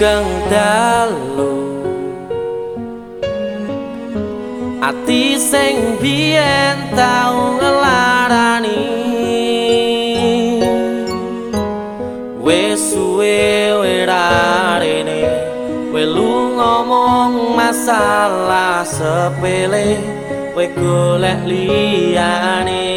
kang dalu. Ati sing biyen tau ngelarani. Wes suwe werarene welu ngomong masalah sepele we golek liyane.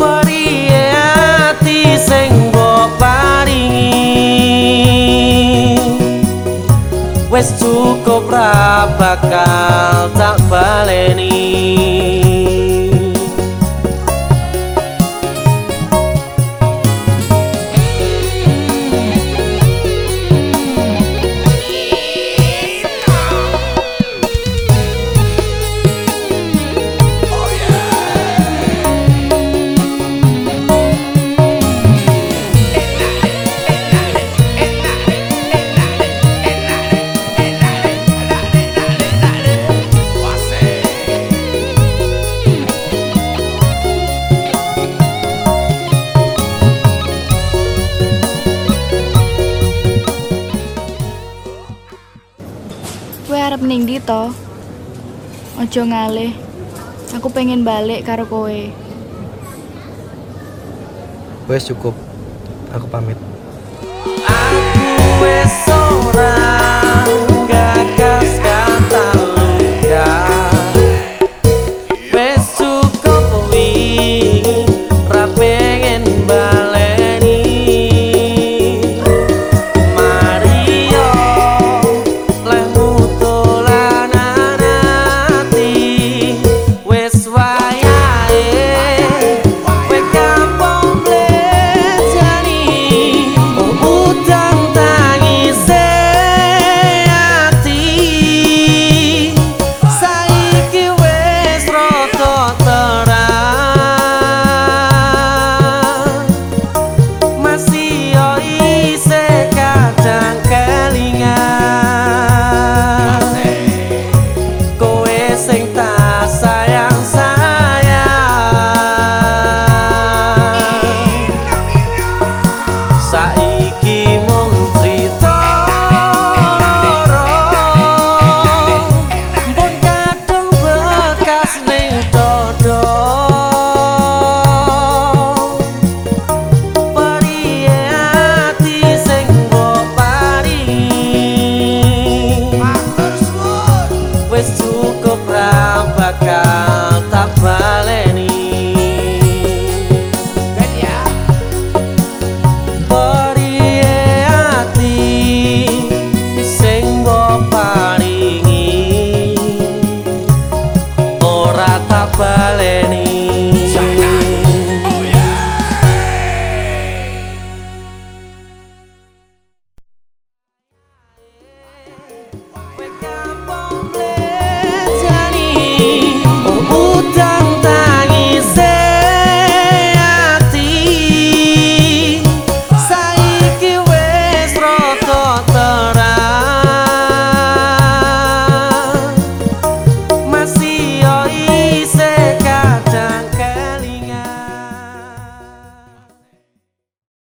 Pariyati sing mbok paringi? Wes cukup ra bakal tak baleni. Kowe arep ning ndi to? Ojo ngalih. Aku pengen balik karo kowe. Wes cukup. Aku pamit. Aku wes